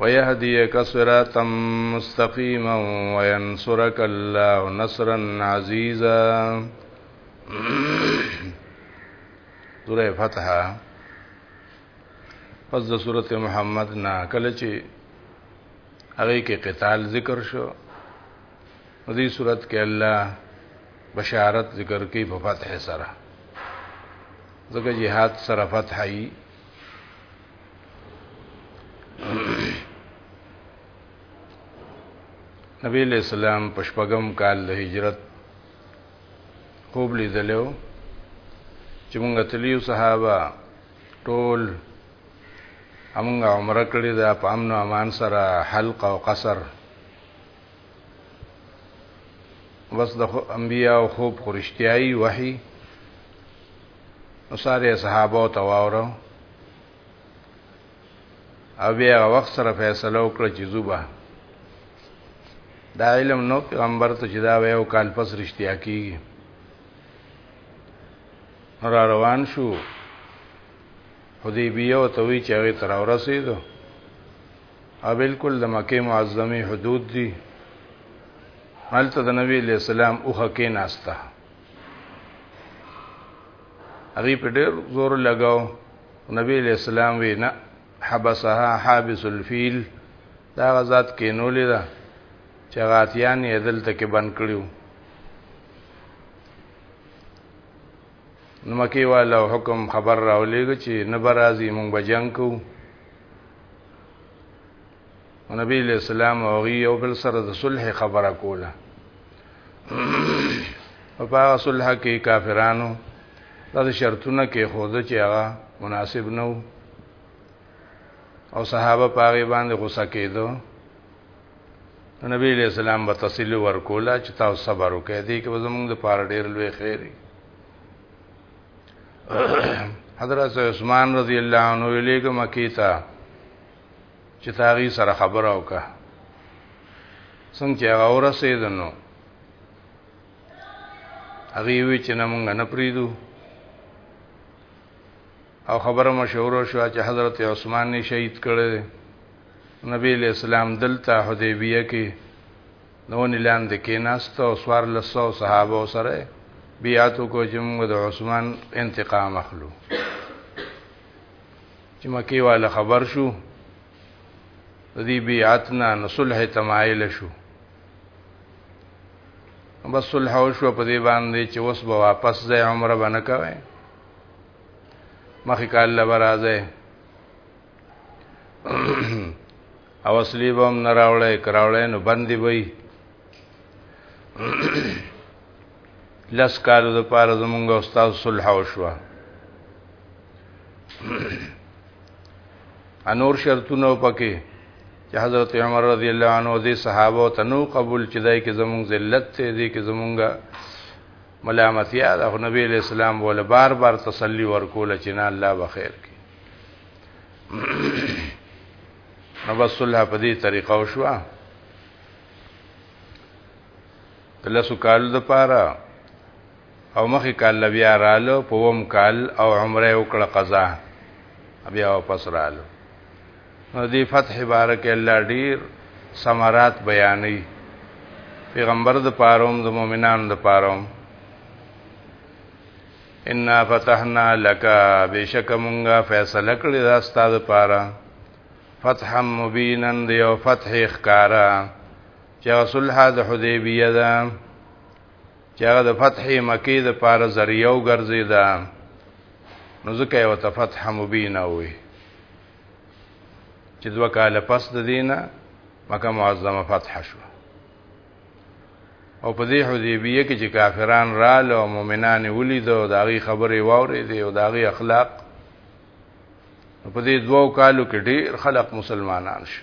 ويهديك صراطا مستقيما وينصرك الله نصرا عزيزا سوره فتح پس د سوره محمد نا کله چې هغه کې قتال ذکر شو په دې صورت کې الله بشارت ذکر کوي په فتح سره ځکه jihad سره فتحي نبی علیہ السلام پشپغم کال د هجرت خوب لیدلو چې مونږ تلیو صحابه ټول امونږ عمره کړی دا په امن او امان سره حلق او قصر بس د انبیاء او خوب خرشتیاي وحي نو ساره صحابه ته واورو او بیا هغه وخت سره فیصله وکړه چې زوبه دا علم نو پیغمبر ته چې دا یو کال پس رښتیا کیږي را روان شو حدیبیه او توی چې هغه تر ورسېدو او بالکل د مکه معظمه حدود دي حالت د نبی له سلام اوخه کې ناشتا هغه په ډېر زور لګاو نبی علیہ السلام وی نه حبسها حابس الفیل دا غزاد کې نو لیدا چې غاتیان یې دلته کې بند کړیو نو مکی والا حکم خبر راولېږي چې نه برازي مونږ بجنګ کوو نبی علیہ السلام او غي یو بل سره د صلح خبره کوله او په هغه صلح کې کافرانو دا شرطونه کې خود چې هغه مناسب نه وو او صحابه پاره باندې غوسه کېدو نبی علیہ السلام به تسلی ورکولا چې تاسو صبر وکړئ دې کې زمونږ د پاره ډېر لوی خیر حضرت عثمان رضی الله عنه ویلې کوم کیتا چې تاغي سره خبره وکړه څنګه چې هغه ورسېدنو هغه وی چې نه مونږ نه پریدو او خبره مشهور شو چې حضرت عثمان نه شهید کړي نبی له اسلام دلته حدیبیه کې نو نیلان د کیناست او سوار لسو صحابه سره بیاتو کو چې موږ د عثمان انتقام اخلو چې مکی والا خبر شو د دې بیعت نه نو صلح تمایل شو بس صلح وشو په دې باندې چې اوس به واپس ځای عمره باندې کوي مخې کال له راځي او اصلي به هم نه راوړی کراوړی نو بندي وي لس کالو د پاره زمونږ استاد صلح وشوه انور شرطونه پکې چې حضرت عمر رضی الله عنه دې صحابه ته نو قبول چې دای کې زمونږ ذلت ته دې کې زمونږه ملامتي ده خو نبی علیہ السلام ول بار بار تسلی ورکول چې نه الله بخیر کی نو بس الله په دې طریقه وشوه کله سو کال د پاره او مخی کال له بیا رالو په وم کال او عمره وکړه قضا بیا واپس رالو نو دی فتح بارک الله ډیر ثمرات بیانې پیغمبر د پاروم د مؤمنانو د پاروم ان فتحنا لك بشک مونږه فیصله کړی دا ستاسو پاره فتحا مبینا دیو فتح اخکارا چه صلح د حدیبیه ده چې هغه د فتح مکی د پار ذریعہ ګرځي دا نو ځکه یو ته فتح مبینه وي چې دوه کال پس د دینه مکه معظمه فتح شو او په دې حدیبیه کې چې کافران رااله او مؤمنان ولید او داغي خبرې واورې دي او داغي اخلاق په دې دوو کالو کې ډېر خلک مسلمانان شي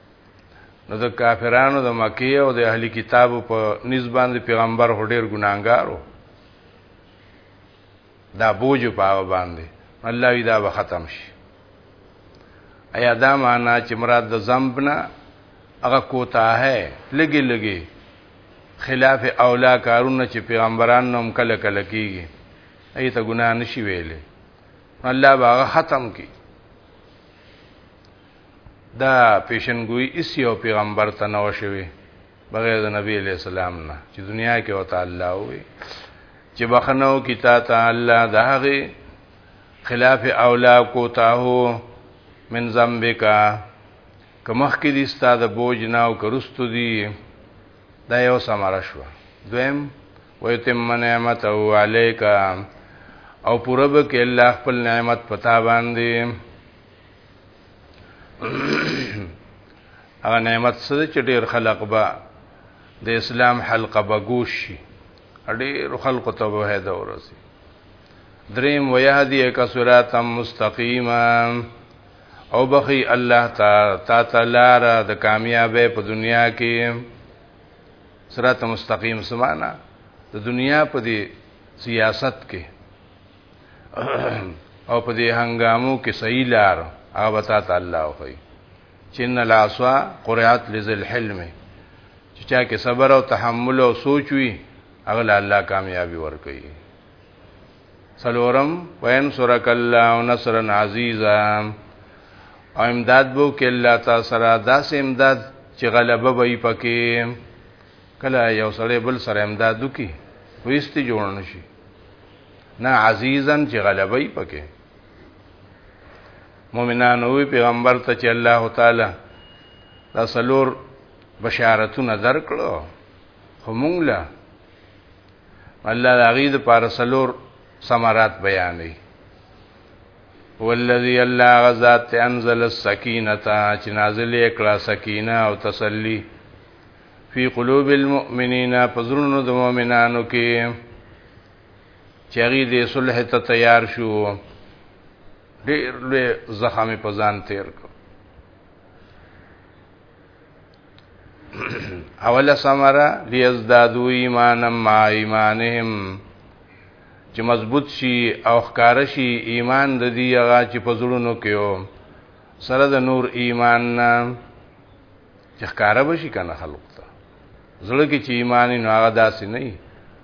نو د کافرانو د مکه او د اهلی کتابو په نسبت د پیغمبر هډیر ګناګارو دا بوج په هغه باندې الله وی دا به ختم شي ایا دا معنا چې مراد د ذنب نه هغه کوتا ہے لګي لګي خلاف اولا کارونه چې پیغمبران نوم کله کله کیږي ایت ګناه نشي ویلې الله باغ ختم کی دا پیشنګوی اس یو پیغمبر ته نه وشوي بغیر د نبی علی السلام نه چې دنیا کې وته الله وي چې بخنو کی تا ته الله د هغه خلاف اولا کو تا هو من ذنبکا کمخ کې دي ستاد بوج نه او کرستو دي دا یو سماره شو دویم ويتم نعمت او علیکا او پرب کې الله خپل نعمت پتا باندې هغه نعمت سره چې ډیر خلق به د اسلام حلقه بګوش شي ډیر خلق ته به هدا ورسي دریم ويهدي کسرات مستقیما او بخي الله تعالی تا تلار د کامیابې په دنیا کې صراط مستقیم سمانا د دنیا په دې سیاست کې او په دې هنګامو کې صحیح لار هغه وتا ته الله وخی چن الاسوا قرات لذل حلم چې چا کې صبر او تحمل او سوچ وي اغلا الله کامیابی ورکړي سلورم وین سرک الله نصرا عزیزا او امداد بو کې الله تعالی سره داسې امداد چې غلبه وي پکې کله یو سړی بل سره امدادو کی وېستي جوړ نشي نه عزیزن چې غلبې پکې مؤمنان وی پیغمبر ته چې الله تعالی دا سلور بشارتونه درکړو خو مونږ له الله د غید پر سلور ثمرات بیانې والذي الله غزاد انزل السکینه چې نازل کړه سکینه او تسلی فی قلوب المؤمنین پزرونو د مؤمنانو کې چې هغه دې صلح ته تیار شو ډېر لوی زخم په ځان تیر کو اوله سمره لیزدادو ایمانم مع ایمانهم چې مضبوط شي او ښکار شي ایمان د دې هغه چې په زړونو کې و سره د نور ایمان نه چې ښکار به شي کنه خلق ته زړه کې چې ایمان نه هغه داسې نه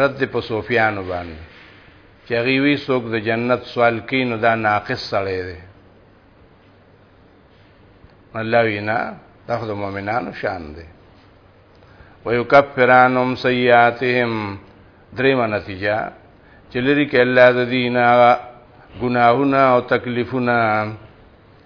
رد په صوفیانو باندې چې هغه وی څوک د جنت سوال کوي نو دا ناقص سړی دی الله وینا دا خو د مؤمنانو شان دی ويكفرانهم سيئاتهم درېمه نتیجه چې لري کې الله د دینه ګناهونه او تکلیفونه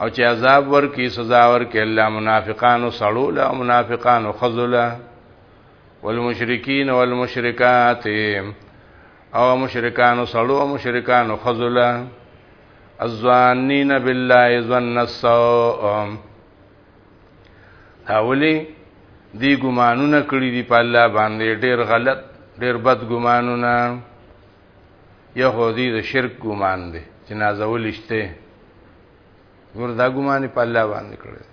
او چې عذاب ورکی سزا ورکی الله منافقانو سړو له منافقانو خذله والمشرکین والمشرکات او مشرکانو سړو او مشرکانو خذله الظانین بالله ظن السوء اولی دی ګمانونه کړی دی په الله باندې ډیر غلط ډیر بد ګمانونه يهودي د شرک ګمان دی چې نازول شته ګور دا ګمان په الله باندې کړی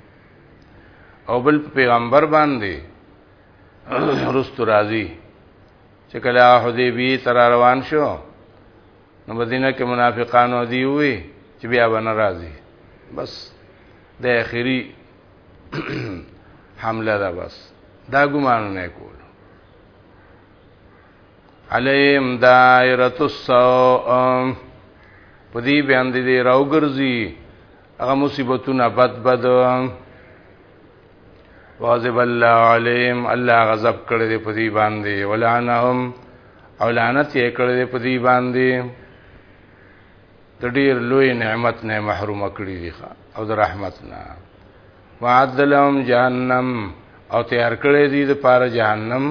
او بل پیغمبر باندې رست راضی چې کله حدیبی تر روان شو نو مدینه کې منافقانو دی وی چې بیا به ناراضي بس د اخیری حمله ده بس دا ګمانونه کول علیم دائرت السوء په دې باندې دې راوګرځي هغه مصیبتونه بد بد واذب الله علیم الله غضب کړی دې په دې باندې ولعنهم او لعنت یې کړی دې په دې باندې د ډیر لوی نعمت نه محروم کړی دي او د رحمت نه وعد لهم جهنم او تیار کړی دي د پاره جهنم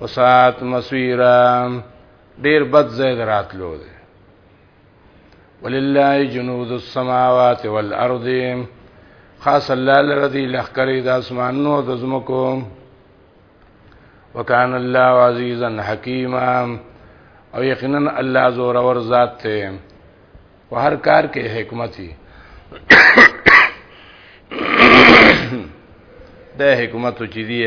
وسات مسویرا ډیر بد زید راتلو دی ولله جنود السماوات والارض خاص الله لرضی لخکری د اسمانونو د زمکو وکان الله عزیزا حکیما او یقینا الله زور اور ذات ته په هر کار کې حکمتي د حکمت چې دی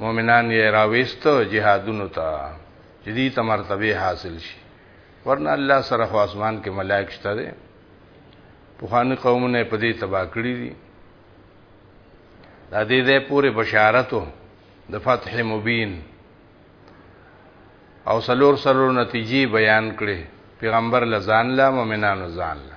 مؤمنان یې راويستو جهادونو ته جدي ته مرتبه حاصل شي ورنه الله سره خو اسمان کې ملائک شته دي په خواني قومونه په دې تبا کړی دي دا دې دې پوره بشارتو د فتح مبین او سلور سلور نتیجې بیان کړي پیغمبر لزان لا مؤمنانو ځان لا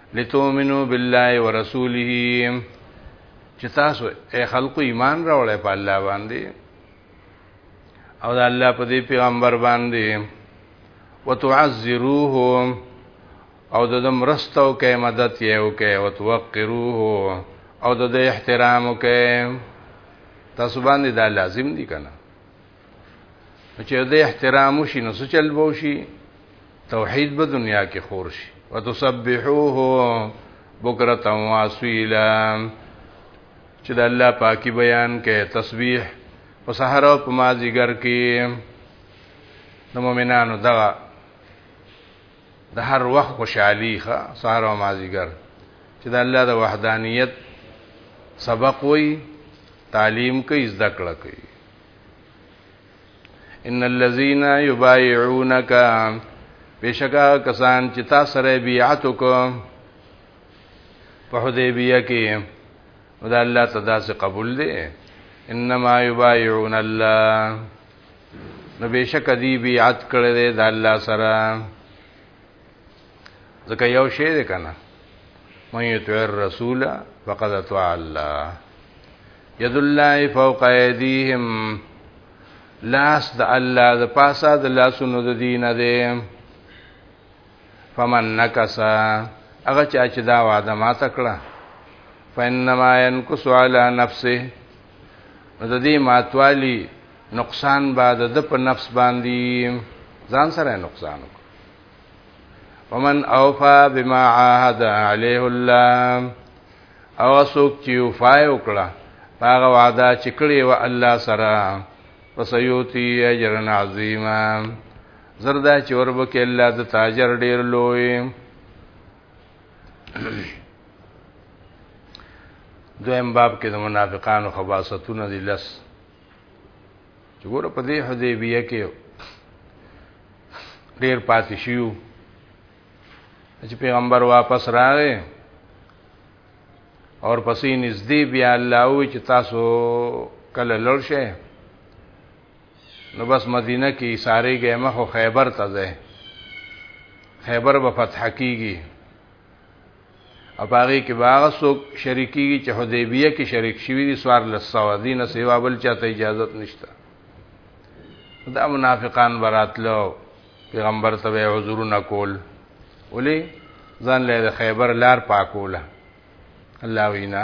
لتومنو بالله ورسوله چې تاسو اے خلکو ایمان راوړی په الله باندې او د الله په دې پیغمبر باندې وتعذروه او د مرستو کې مدد یې وکي او توقروه او د احترام وکي تاسو باندې دا لازم دي کنه چې د احترام شي نو څه چل بو شي توحید به دنیا کې خور شي وتسبحوه بکرتا واسویلا چې د الله پاکي بیان کې تسبیح په سحر او په مازیګر کې د مؤمنانو دغه د هر وخت خوشحالي ښه سحر او مازیګر چې د الله د وحدانیت سبق وي تعلیم کوي زده کړه کوي ان الذين يبايعونك بشکا کسان چې تا سره بیعت وکړه په حدیبیه کې ودا الله صدا سے قبول دي انما يبايعون الله نو بشک دی بیعت کړی دی د الله سره ځکه یو شی دی کنه من یطع الرسول فقد اطاع الله ید الله فوق ایدیهم لاس د الله د پاسه د لاسونو د دین دی فمن نکسا هغه چا چې دا وعده ما تکړه فینما ينقص علی نفسه نو د دې ماتوالی نقصان بعد د په نفس باندې ځان سره نقصان وکړي ومن اوفا بما عاهد عليه الله او اسوک چې وفای وکړه هغه وعده چې کړی و الله سره وسيوتي اجر عظیما زردا چې وربکه الله د تاجر ډیر لوی دویم باب کې د منافقانو خباستونه دي لس چې ګوره په دې حدیبیه کې ډیر پاتې شیو چې پیغمبر واپس راغی اور پسې نږدې بیا الله وی چې تاسو کله لړ شئ نو بس مدینه کې ساري ګیمه خو خیبر ته ځه خیبر به فتح کیږي او هغه کې باغ سوک شریکی چې حدیبیه کې شریک شوی دي سوار لسو دین سیوا بل چاته اجازه نشته دا منافقان براتلو پیغمبر ته عذر نکول ولی ځان له خیبر لار پاکوله الله وینا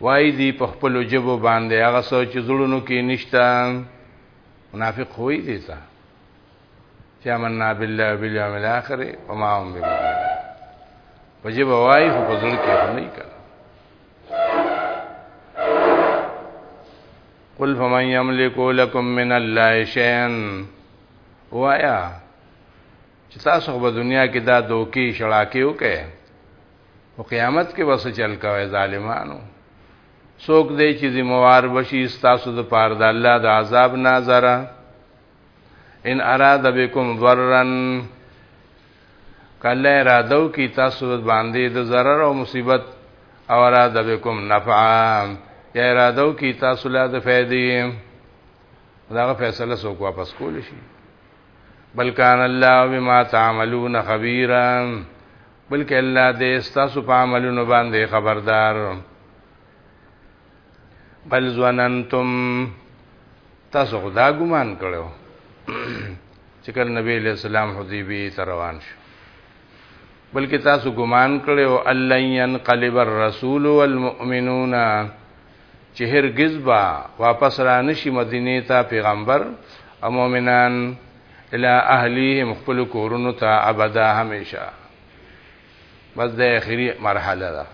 وايي دي په خپلو ژبو باندې هغه څه چې زړونو کې نشته منافق خوې دي تا چې امنا بالله بالیوم الاخر وما هم بمؤمنین په ژبه وايي خو په زړه کې نه یې کړ قل فمن يملك لكم من الله شيئا وایا چې تاسو په دنیا کې دا دوکي شړاکي وکړي او قیامت کې وسه چل کوي ظالمانو څوک دی چې ذمہوار بشي تاسو د پاره د الله د عذاب ناظره ان اراد بكم ضررا کله ارادو کی تاسو باندې د ضرر او مصیبت او اراد بكم نفعا یا ارادو کی تاسو له فائدې داغه فیصله څوک واپس کول شي بل کان الله بما تعملون خبيرا بلکې الله دې ستاسو په عملونو باندې خبردار بل ظننتم تاسو خدا ګمان کړو چې کله نبی له سلام حدیبی تروان شو بلکې تاسو ګمان کړو الله ينقلب الرسول والمؤمنون چې هرګز به واپس را نه شي مدینې ته پیغمبر او مؤمنان الی اهلیهم خپلو کورونو ته ابدا همیشه بس د اخري مرحله ده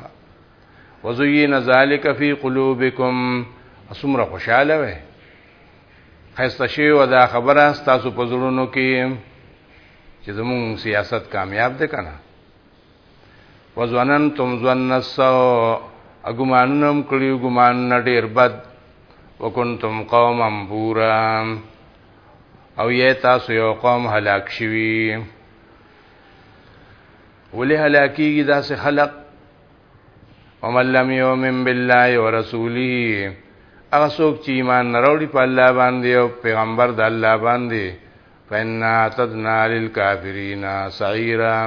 وزین ذالک فی قلوبکم اسمره خوشاله وي خسته شي و دا خبره تاسو په زړونو کې چې زموږ سیاست کامیاب ده کنه وظننتم ظن السوء اګمانونم کړیو ګمان نډیر بد وکنتم قوما بورا او یې تاسو یو قوم هلاک شوی ولې هلاکیږي داسې خلق ومن لم یؤمن بالله ورسوله هغه څوک چې ایمان نه راوړي په الله باندې او پیغمبر د الله باندې فإنا اعتدنا للكافرين سعيرا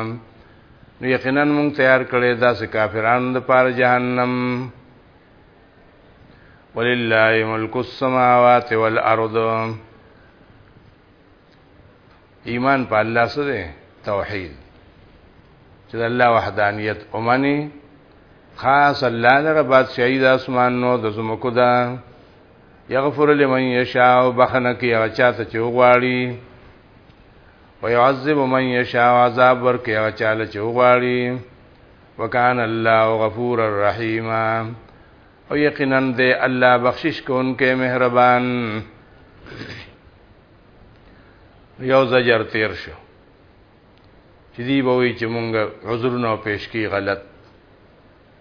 نو یقینا مونږ تیار کړی دا سه کافرانو د پار جهنم ولله ملک السماوات والارض ایمان په الله سره توحید چې الله وحدانیت اومني خاص الله لره بادشاہي د اسمان نو د زمکو ده یغفر لمن یشاء بخنه کی هغه چاته چې وغواړي ويعذب من يشاء عذاب ورکي هغه چاله چې وغواړي وکان الله غفور الرحیم او یقینا دې الله بخشش کوونکې مهربان یو زجر تیر شو چې دی به وي چې مونږ عذرونه پیش کی غلط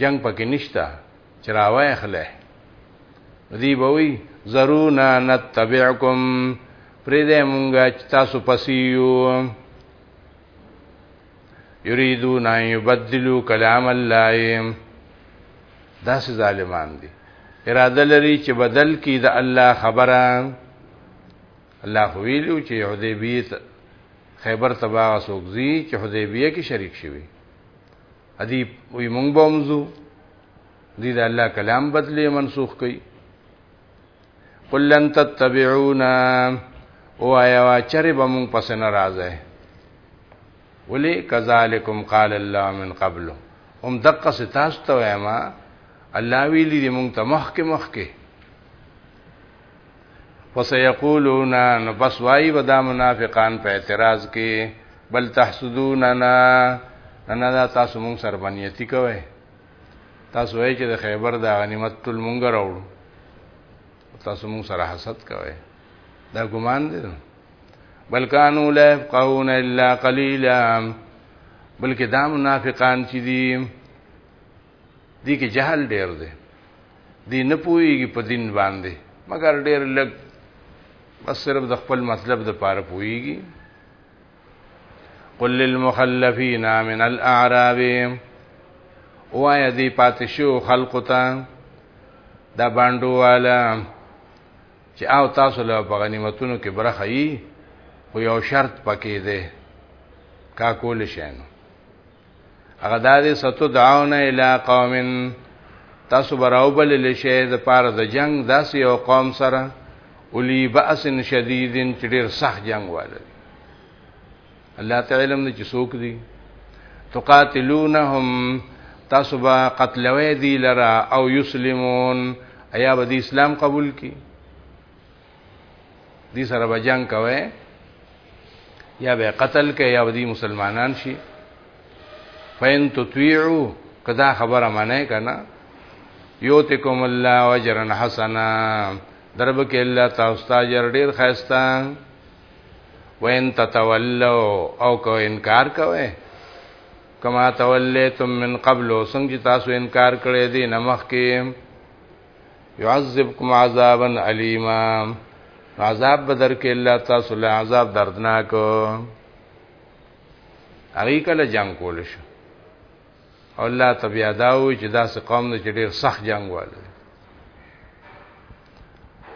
جنګ پکې نشته چې راوای خله دی به وی زرونا نتبعکم پرې دې مونږه چې تاسو پسیو یریدون ان یبدلوا کلام الله دا سه ظالمان دي اراده لري چې بدل کی د الله خبره الله ویلو چې حدیبیه خیبر تبا سوګزی چې حدیبیه کې شریک شوی ادي وي مونږ به مزو دي د الله کلام بدلی منسوخ کړي قل لن تتبعونا او آیا چرې به مونږ پس نه راځي ولی کذالکم قال الله من قبل هم دقه ستاسو ته ما الله ویلی دي مونږ ته مخکې مخکې فسيقولون نو پس وای و دا منافقان په اعتراض کې بل تحسدوننا نه دا تاسو مونږ سره بنیتی کوي تاسو وای چې د خیبر د غنیمت ټول مونږ راوړو تاسو مونږ سره حسد کوي دا ګمان دی بل کانوا لا يفقهون الا قليلا بلکې دا منافقان چې دي دی کې جهل ډیر دی دی نه پوهیږي په دین باندې مګر ډیر لږ بس صرف د خپل مطلب د پاره پوهیږي قل للمخلفین من الاعراب وایا دی پاتشو خلق ته دا باندو والا چې او تاسو له غنیمتونو کې برخه یي خو یو شرط پکې دی کا کول شي نو هغه د دې ستو دعاونه اله قومن تاسو براو بل لشه د پاره د جنگ داسې یو قوم سره اولی باس شدیدن چې ډیر سخت جنگ والي الله تعالی موږ چې څوک دي تقاتلونهم تاسو به قتلوي دي لرا او یسلمون ایا به اسلام قبول کی دی سره به جنگ کوي یا به قتل کوي یا به دی مسلمانان شي فین تطیعو کدا خبره معنی کنا یوتکم الله اجرا حسنا درب کې الله تاسو ته اجر ډیر خاستا وین تتولو او کو انکار کوي کما تولیتم من قبل څنګه تاسو انکار کړی دی نمخ کې يعذبكم عذابا اليما عذاب بدر کې الله تاسو له عذاب دردناک هغه کله جنگ کول شو الله تبیا داوي چې داسې قوم نه چې ډېر سخت جنگ والي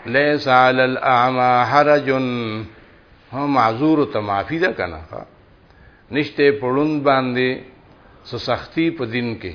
ليس على الاعمى حرج هم معذور ته معافي ده کنه نشته پړون باندې سو سختی په دین کې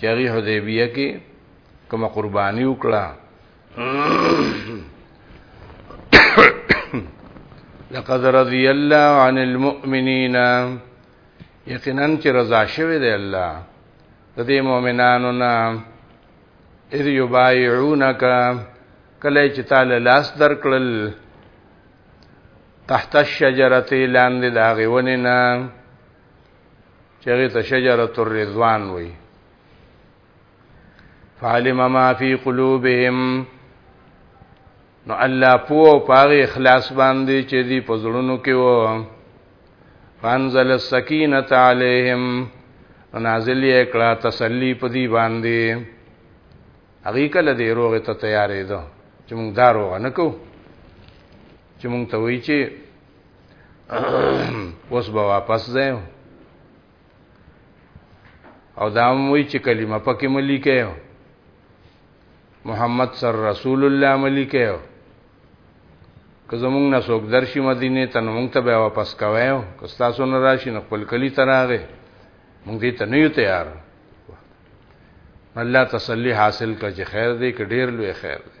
چری حدیبیه کې کوم قرباني وکړه لقد رضي الله عن المؤمنين یقینا چې رضا شوی دی الله د دې مؤمنانو نه اذ یبایعونک کله چې تعالی لاس درکړل تحت الشجره لاندې دا غوونه نه چې هغه ته شجره الرضوان وایي فعلم ما فی قلوبهم نو الله پو پاغه اخلاص باندې چې دی په زړونو کې و فانزل السکینه علیهم نازل یې کړه تسلی په دی باندې هغه کله دی روغه ته تیارې ده چې موږ دارو نه کو چې موږ ته وی چې اوس به واپس ځای او دا موي چې کلمه پکې ملي کې محمد سر رسول الله ملي کې که زمونږ نه څوک درشي مدینه ته نو مونږ ته به واپس کوي او که تاسو نه راشي نو خپل کلی ته راغې مونږ دې ته نه یو تیار الله تسلی حاصل کړي خیر دې کې ډیر لوی خیر دی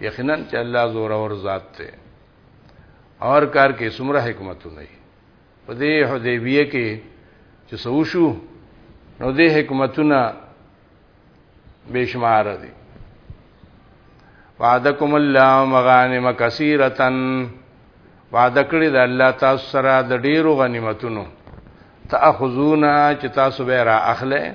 یقینا چې الله زور اور ذات ته اور کار کې سمره حکمتونه دي په دې حدیبیه کې چې سوشو نو دې حکمتونه بشمار دي وعدکم الله مغانم کثیرتن وعده کړی د الله تاسو سره د ډیرو غنیمتونو تاخذونا چې تاسو به را اخله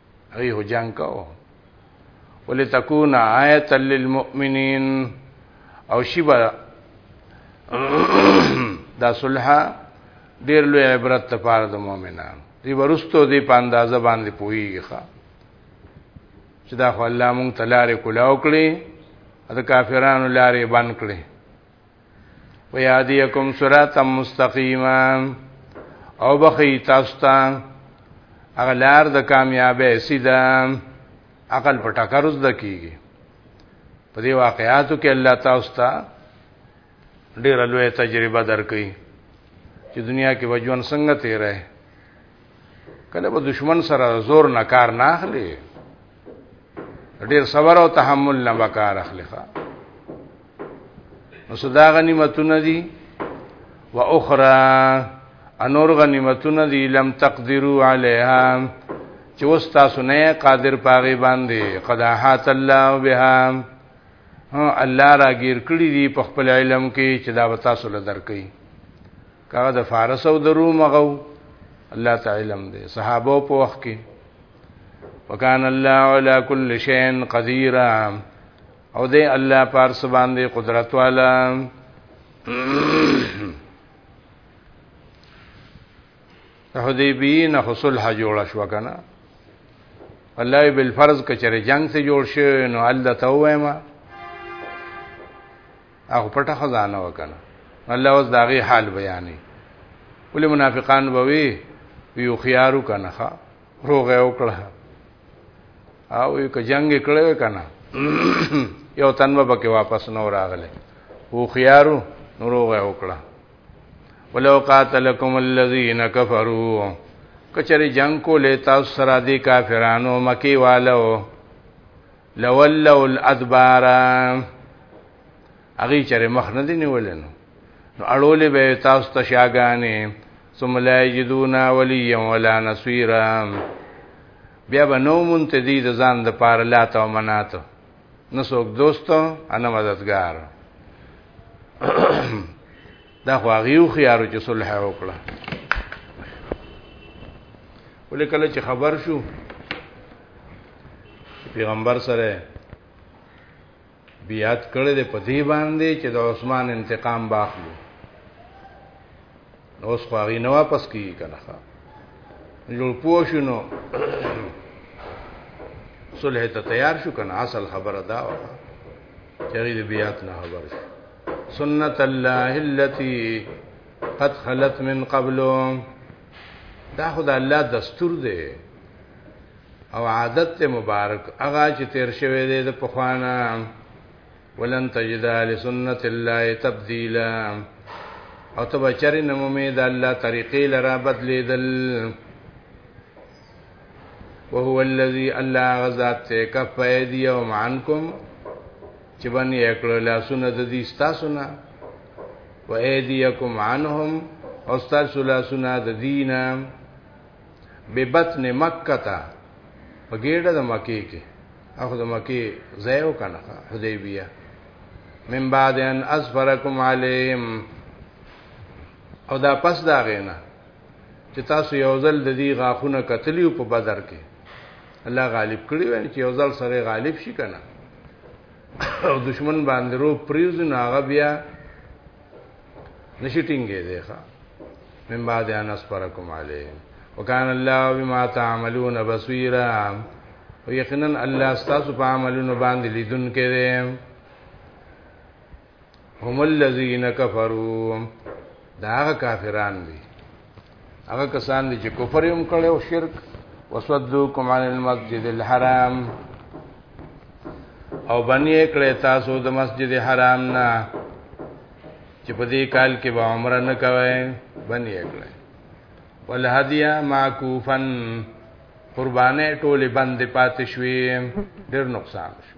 هغه هو جنگ کاو ولتكون آیه للمؤمنین او شیبا دا صلح ډیر لوی عبرت ته پاره د مؤمنان دی ورستو دی په اندازه باندې پویږي چې دا خو الله مونږ تلارې کولا وکړي د کافرانو لارې بند کړي ويهديكم صراطا مستقيما او بخي تاسو ته اغلار د کامیابې سیده عقل په ټکر وز دکیږي په دې واقعاتو کې الله تاسو ته ډېر لوی تجربه درکې چې دنیا کې وجوان څنګه تیرې کله به دشمن سره زور نه کار نه اخلي ډیر صبر او تحمل نه وکړ اخلخه نو صدا غنیمتونه دي و اخرى انور غنیمتونه دي لم تقدروا عليها چې وستا سنه قادر پاغي باندې قداحات الله بها الله راګیر کړی دی په خپل علم کې چې دا وتا سول درکې کاغه د فارس او د روم غو الله تعالی علم دی صحابه په وخت کې وکانه الله علی کل شیء قدیر او دې الله پارس باندې قدرت والا حدیبی نه حصول ح جوړ شو کنه الله بالفرض کچره جنگ سے جوړ شو نو الله ته وایم هغه پټه خزانه وکنه الله اوس داغه حال بیانې ولې منافقان بوي یو خيارو کنه ښا روغه وکړه او یو ک جنگ کړو کنه یو تنبه بکې واپس نو راغله او خيارو نو روغه وکړه ولو قاتلکم الذين كفروا کچری جنگ کو لیتا سره دی کافرانو مکی والو لولوا الادبار هغه چره مخ نه دی نیول نو نو اړولې به تاسو ته شاګانې ثم لا یجدون ولیا ولا نصيرا بیا به نو منتدی د ځان د پار لات او منات نو څوک دوستو انا مددگار دا خو هغه یو خيارو چې صلح وکړه ولې کله چې خبر شو پیغمبر سره بیات کړي د پتی باندې چې د عثمان انتقام باخلو نو اوس خو هغه نه واپس کیږي کنه جوړ پوه شو نو صلح ته تیار شو کنه اصل خبره دا وه چری د بیات نه خبر شو سنت الله التي قد خلت من قبل دا خدای الله دستور دی او عادت ته مبارک هغه چې تیر شوی دی د پخوانا ولن تجد لسنت الله تبديلا او تبچری نمومه د الله طریقې لرا بدلیدل وهو الذي الله غزاد ته کف ايديهم عنكم چې باندې اکړه لاسونه د دې تاسو نه و ايديكم عنهم او تاسو لاسونه د دینه به بطن مکه تا په ګډه د مکه کې اخو د مکه زایو کنه حدیبیه من بعد ان اصبركم عليهم او دا پس دا غینا چې تاسو یو ځل د دې غاښونه کتلی په بدر کې الله غالب کړی وای چې یو ځل سره غالب شي کنه او دشمن باندې رو پریوز نه هغه بیا نشي ټینګې دی ښا من بعد ان اسفرکم علی وکان الله بما تعملون بصیرا او یقینا الله تاسو په عملونو باندې لیدونکې دی هم الذين كفروا دا هغه کافران دي هغه کسان دي چې کفر هم کړي او شرک وصدوکم عن المسجد الحرام او بنی کړي تاسو د مسجد حرام نه چې په دې کال کې به عمره نه کوي بنی کړي ولهدیا معکوفن قربانې ټوله بند پاتې شوې ډېر نقصان شو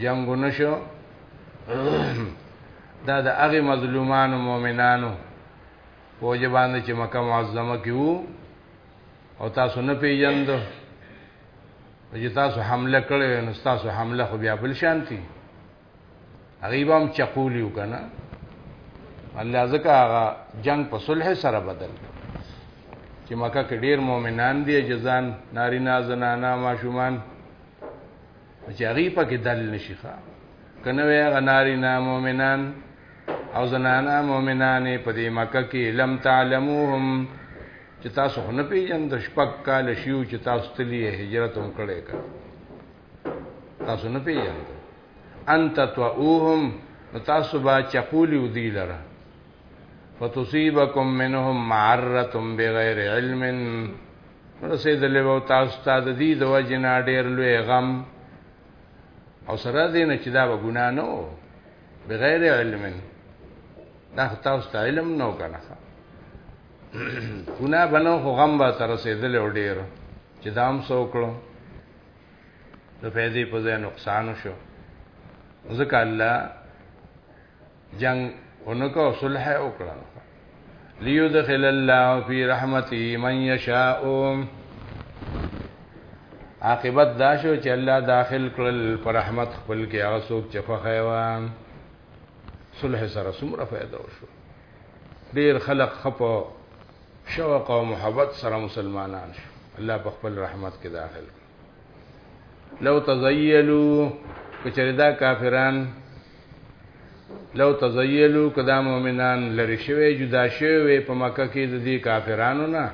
جنگ نشو دا د هغه مظلومانو مؤمنانو پوجا باندې چې مکه معظمه کې وو او تاسو نه پیژند چې تاسو حمله کړې نو تاسو حمله خو بیا بل شانتي هغه به هم چقولی وکنه الله زکه هغه جنگ په صلح سره بدل چې مکه کې ډیر مؤمنان دي جزان نارینه زنانه ماشومان چې هغه په کې دل نشي ښه کنه وی غناری نا مؤمنان او زنانا مؤمنان په دې مکه کې لم تعلموهم چې تاسو نه پیژند شپک کال شیو چې تاسو تلی هجرت هم کړی کا تاسو نه پیژند انت توهم تاسو با چقولی ودی لره فتصيبكم منهم معرة بغير علم رسېدلی وو تاسو ته د دې د وجې نه ډېر لوی غم او سره دې نه چې دا به ګناه نه و بغیر علم دا تاسو ته علم نه وکنه ګناه بنو خو غم به تر رسېدلی و ډېر چې دا هم څو کړو د فیدې په ځای نقصان شو ځکه الله جنگ اونکو صلح وکړه ليدخل الله في رحمته من يشاء عاقبت دا شو چې الله داخل کړل پر رحمت خپل کې هغه څوک چې خوښه و صلح سره سمره فائدہ وشو ډیر خلق خپو شوق او محبت سره مسلمانان شو الله په خپل رحمت کې داخل کړ لو تزیلو کچری دا کافران لو تزیلو کدا مؤمنان لری شوی جدا شوی په مکه کې د دې کافرانو نه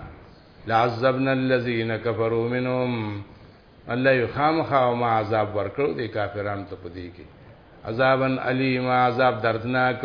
لعذبنا الذين كفروا منهم الله يخامخا وما عذاب ورکړو دې کافرانو ته پدې کې عذابن علیم عذاب دردناک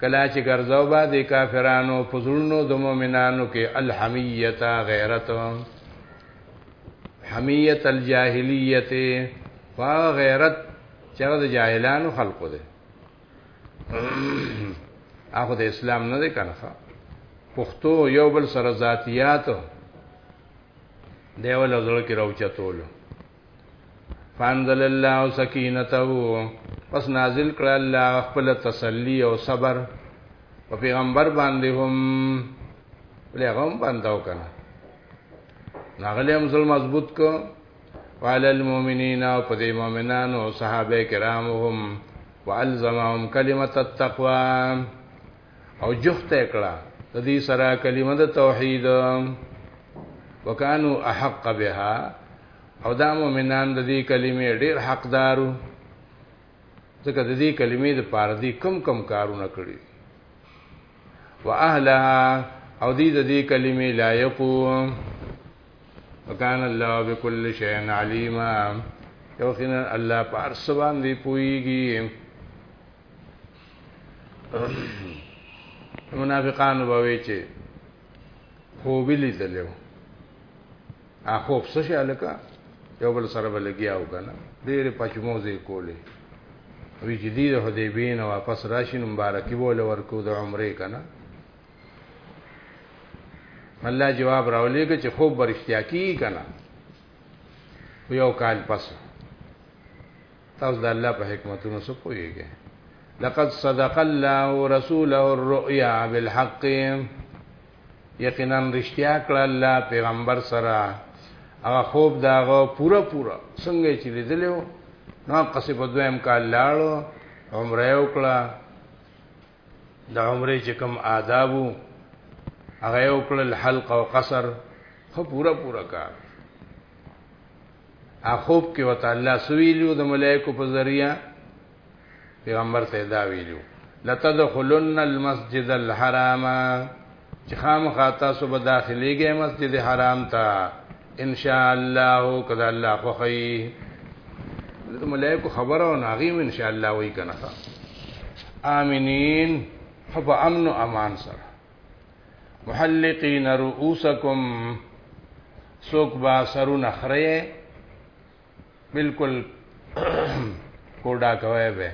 کله چې ګرځاو به د کافرانو په زړونو د مؤمنانو کې الحمیت غیرت حمیت الجاهلیت فا غیرت چې هغه د جاهلانو خلقو دی هغه د اسلام نه دی کنه پښتو یو بل سره ذاتیات دیو لزړه کې راوچتولو فانزل الله سکینته پس نازل کړ الله خپل تسلی او صبر په پیغمبر باندې هم لغم باندې وکړه ناغلی هم ظلم مضبوط کو وعلى المؤمنين او په دې مؤمنانو او صحابه کرامو هم والزمهم کلمه التقوا او جخت کړه د دې سره کلمه د توحید وکانو احق بها او دا مؤمنان د دې کلمې ډېر حقدارو ځکه د دې کلمې د پاره دي کم کم کارونه کړی دي واهلها او دې د دې کلمې لایقو وکان الله بكل شيء عليما یو خنه الله په ارس باندې پويږي منافقان بوي چې هو بلی دلو اخوب څه شي الکه یو بل سره بلګیا وکنه ډېر پچموزې کولې وی چې دی د حدیبین واپس راشي نو مبارکي بوله ورکو د عمره کنه الله جواب راولېږي چې خوب برشتیا کی کنه یو کال پس تاسو د الله په حکمتونو څه پوهیږئ لقد صدق الله رسوله الرؤيا بالحق یقینا رښتیا کړه الله پیغمبر سره هغه خوب داغه پورا پورا څنګه چې لیدلو نو قصې په دویم کال لاړو عمره وکړه د عمره چې کوم آدابو هغه وکړه الحلق او قصر خو پورا پورا کار اخوب کې وته الله سویلو د ملائکو په ذریعہ پیغمبر ته دا ویلو لتدخلن المسجد الحرام چې خامخا تاسو به داخليږئ مسجد حرام ته ان شاء الله کذا الله خوخي د ملائکه خبره او ناغي ان شاء الله وای کنه امنين فبا امن او امان سره محلقین رؤوسکم سوک با سرون اخره بالکل کوډا کوي به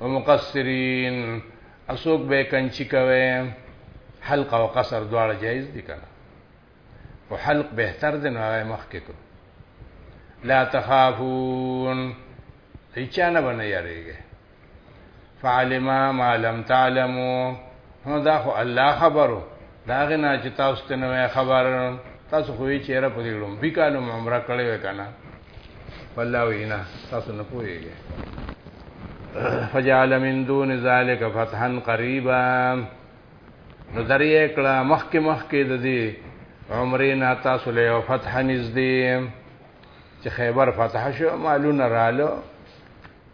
ومقصرين اسوک به کنچی کوي حلق او قصر دواړه جایز دي کنه او حلق بهتر دی نو هغه مخ کې کو لا تخافون هیڅ نه باندې یریږي فعلم ما لم تعلمو نو دا خو الله خبرو دا غنا چې تاسو ته نو خبر تاسو خو یې چیرې په دې لوم بیکالم عمره کړې وکنه والله وینا تاسو نه پوهیږئ فجعل من دون ذلك فتحا قريبا نو درې کړه مخکې مخکې د دې عمرې نه تاسو له فتح نږدې چې خیبر فتح شو مالونه رالو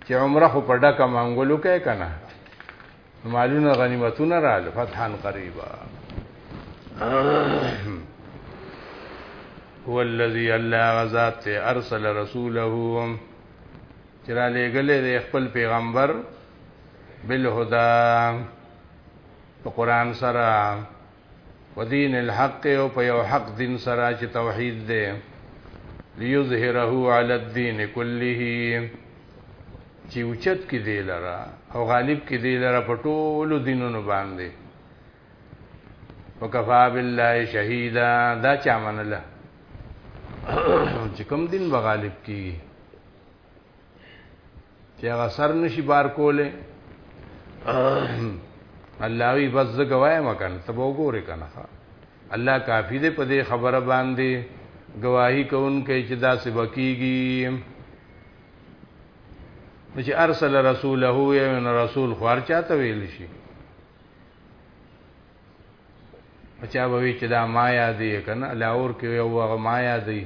چې عمره خو په ډکه منګولو کې کنه مالونه غنیمتونه رال فتحان قریبا هو الذي الله غزاد ته ارسل رسوله چرا لګلې د خپل پیغمبر بالهدى په قران سره و دین الحق او په یو حق دین سره چې توحید دی لیظهره علی الدین کله چې اوچت کې دی لره او غالب کې دی لره په ټولو دینونو باندې وکفا بالله شهیدا دا چا منله چې کوم دین به غالب کیږي چې هغه سر نشي بار کوله الله وی بس زه گوایم مکان ته وګوره کنه الله کافی دې په دې خبره باندې گواہی کوونکې چې دا څه بکیږي نو چې ارسل رسوله یو رسول خوار چاته ویل شي بچا به وی چې دا ما یادې کنه لاور کې یو هغه ما یادې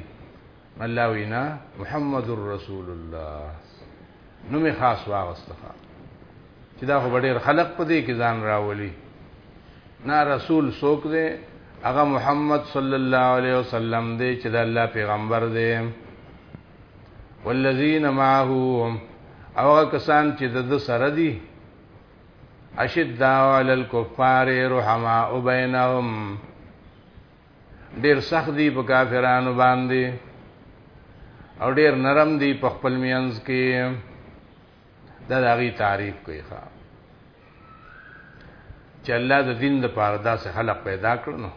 الله وینا محمد رسول الله نو می خاص واغستخه چې دا خو ډېر خلق په دې کې ځان راولي نه رسول څوک دی هغه محمد صلی الله علیه وسلم دی چې د الله پیغمبر دی والذین معه او هغه کسان چې د سره دي اشداء علی الكفار رحماء بینهم ډیر سخت دی په کافرانو باندې او ډیر نرم دی په خپل مینز کې دا دغه تعریف کوي ښا چې الله د دین د پاره داسې خلق پیدا کړنو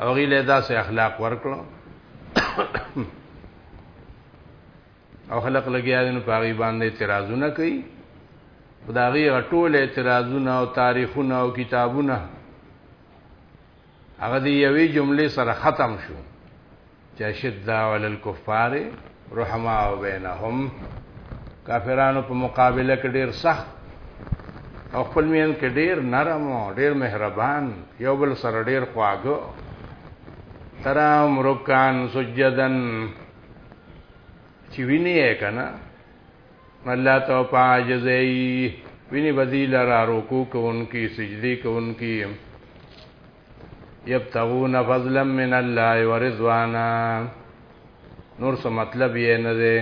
او غیله داسې اخلاق ورکړو او خلق لګیا دي نو په هغې باندې اعتراضونه کوي خو د هغې هغه ټول اعتراضونه او تاریخونه او کتابونه هغه د یوې جملې سره ختم شو چې شدة علی الکفار رحماء بینهم کافرانو په مقابله کې ډېر سخت او خپل مین کې ډېر نرم او ډېر مهربان یو بل سره ډېر خواږه ترام رکان سجدن چې ویني یې کنه الله تو پاجزئی ویني بدیل را رکوع کوونکی سجدي کوونکی یبتغون فضلا من الله ورضوانا نور څه مطلب یې نه دی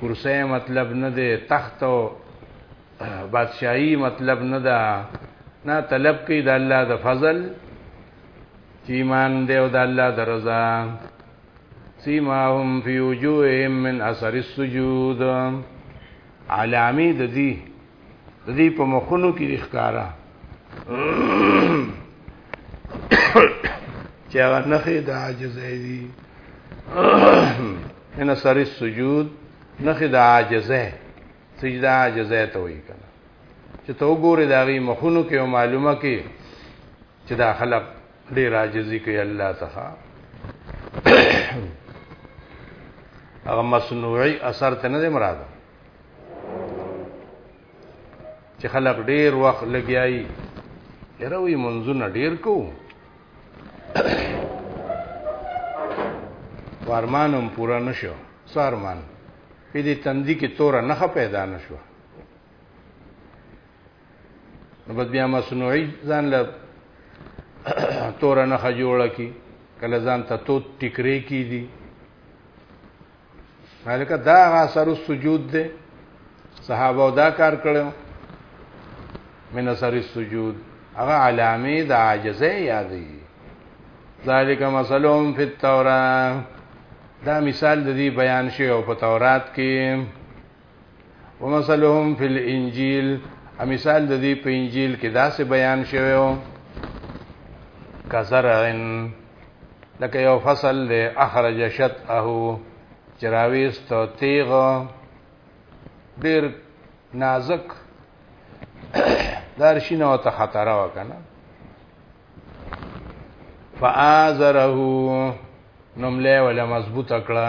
کرسه مطلب نه دی تخت او بادشاہي مطلب نه ده نه طلب کوي د الله د فضل چې ایمان دی او د الله د رضا سیماهم فی وجوههم من اثر السجود علامی د دې د دې په مخونو کې ښکارا چې هغه نخې د عاجز دی ان سر السجود نخې د عاجزه سجده عاجزه ته وایي کنه چې تو ګوره دا غي مخونو کې او معلومه کې چې دا خلق ډیر عاجزی کوي الله څخه هغه مصنوعي اثر ته نه مراد چې خلک ډیر وخت لګیایي یره وی منځونه ډیر کو وارمانم پورا نشو سارمان په دې تندې کې تور نه پیدا نشو نو بس بیا مصنوعي ځان له تور نه خجوړه کی کله ځان ته تو ټیکرې کی دي مالک دا اثر سجود ده صحابه دا کار کړو من اثر السجود هغه علامه د عاجزه یادې ذالک مثلهم فی التوراۃ دا مثال د دې بیان شوی او په تورات کې ومثلهم فی الانجیل ا مثال د دې په انجیل کې داسې بیان شوی و کزرعن لکه یو فصل له اخرج شطه چراویست تیغ ډیر نازک دار شینه او ته خطر وکنه فآزره نمله ولا مضبوط کړه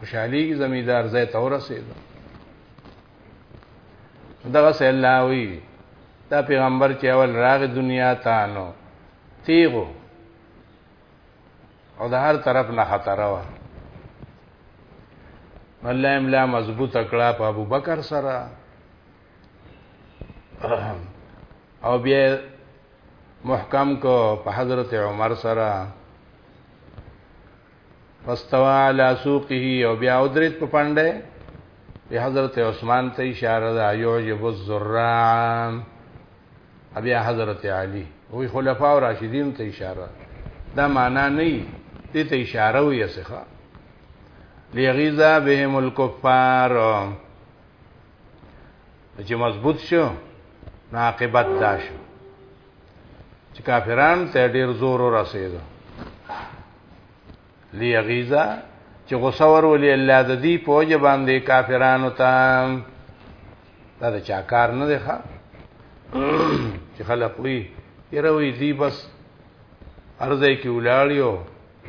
خوشحاليږي زمیدار ځای ته ورسېد دغه سه الله وی دا پیغمبر چې اول راغ دنیا ته نو تیغو او د هر طرف نه خطر و الله املا مضبوط کړه په ابو بکر سره او بیا محکم کو په حضرت عمر سره فاستوا علی سوقه او بیا ودرید په پنده به حضرت عثمان ته اشاره ده یعجب الزراع بیا حضرت علی وی خلفاء راشدین ته اشاره دا معنا نه دی ته اشاره وی اسخه لیغیزا بهم الکفار چې مضبوط شو ناقبت دا شو چې کافران ته ډیر زور ورسېدو لیغیزا چې غوسه ورولې الله د دې په وجه باندې کافرانو ته دا د چا کار نه دی ښه چې خلک وي یره وي دی بس ارزه کې ولاړیو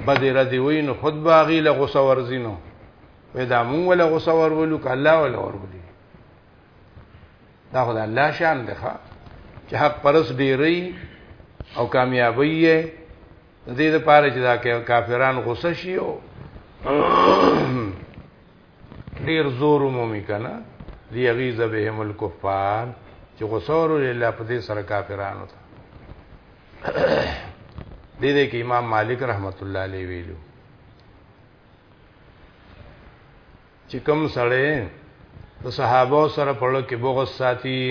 بدې را دی وین خود باغی له غوسه ورزینو وې دا مونږ ولا غوسه ورولو ک الله ولا ورولي دا خدای الله شان دی ښه چې حق پرس ډیری او کامیابی یې د دې لپاره چې دا کافران غوسه شي او ډیر زور مومي کنه دی غیظ بهم الکفار چې غوسه ورو الله په دې سره کافرانو ته دې دې کې امام مالک رحمت الله علیه ویلو چې کوم سړی د صحابه سره په لړ کې بغض ساتي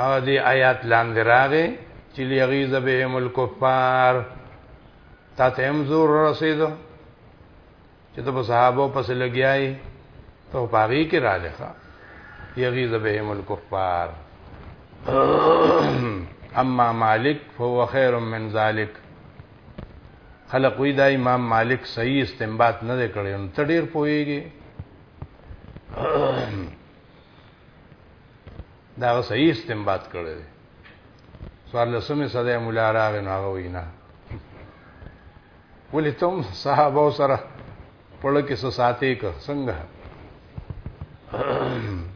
هغه دی آیات لاندې راغې چې لیغیظ بهم الکفار تا ته هم زور رسیدو چې د صحابه پس لګیای ته پاغي کې را لخوا یغیظ بهم الکفار اما مالک فهو خیر من ذلک خلق وی دا امام مالک صحیح استنباط نه دی کړی نو ته ډیر پوهیږي دا صحیح استنباط کړی دی سوال لسمه صدې مولا راغ نه هغه وینا ولې تم صحابه سره پړ کې سو ساتي که څنګه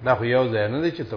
دا خو یو ځای نه دی چې ته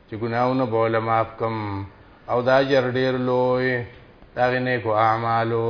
چې ګناهونه به له معاف کم او دا اجر ډیر لوی دا غي نیکو اعمالو